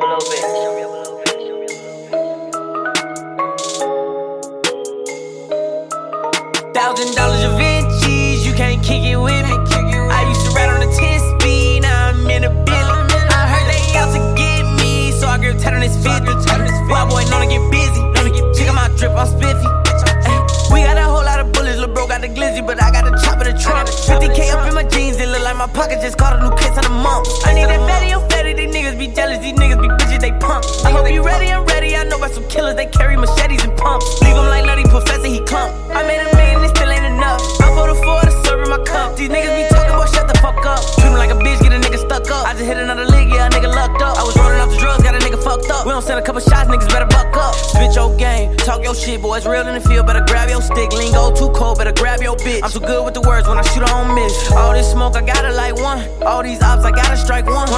up a little bit. Show me up a little bit. Show me up a little bit. Thousand dollars of Vinci, you can't kick it with me. I used to ride on a 10 speed, now I'm in a billy. I heard they out to get me, so I grip tight on this 50. Why boy know to get busy? Check out my drip, I'm spiffy. We got a whole lot of bullets, lil' bro got the glizzy, but I got the chop of the trunk. 50k up in my jeans, it look like my pocket just caught a new case of the month. I need that yeah, a nigga lucked up. I was rolling off the drugs, got a nigga fucked up. We don't send a couple shots, niggas better buck up. Spit your game, talk your shit, boy, it's real in the field, better grab your stick. Lingo too cold, better grab your bitch. I'm too good with the words, when I shoot, I don't miss. All this smoke, I gotta light one. All these ops, I gotta strike one.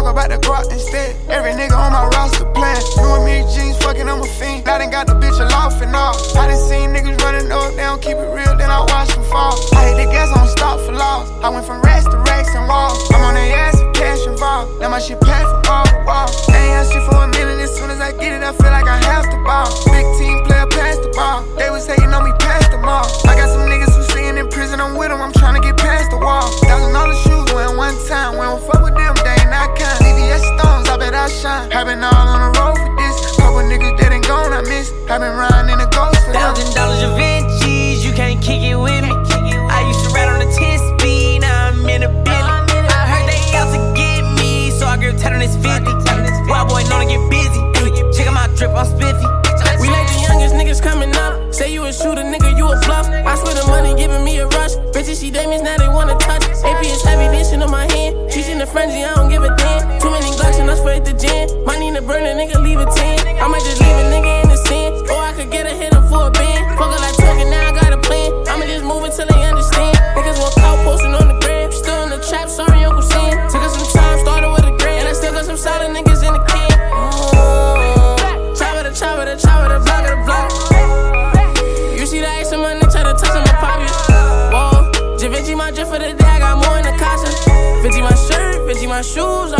Talk about the guap instead. Every I miss. Have been riding in the ghost for. Thousand dollars of Vincis, you can't kick it with me. I used to ride on a 10 speed, now I'm in a billy. I heard they out to get me, so I grip tight on this 50. Wild boy known to get busy. Check out my drip, I'm spiffy. We like the youngest niggas coming up. Say you a shooter, nigga, you a bluff. I swear the money giving me a rush. Bitches she Damians, now they wanna touch. AP is heavy, this shit on my hand. She's in the frenzy, I don't give a damn. Too many Glocks and I spray at the gym. Money in the burner, nigga, leave a 10. I might just leave a nigga in the sin. Or oh, I could get a hit him for a band. Fuck like talking, now I got a plan. I'ma just move it till they understand. Niggas want clout posting on the gram. Still in the trap, sorry, Uncle Sam. Took us some time, started with a grand. And I still got some solid niggas in the can. Oh, chopper the chopper, the chopper, the block of the block. You see the ice on my neck, try to touch on my pocket. Whoa, Givenchy my drip for the day, I got more in the casa. 50 my shirt, 50 my shoes,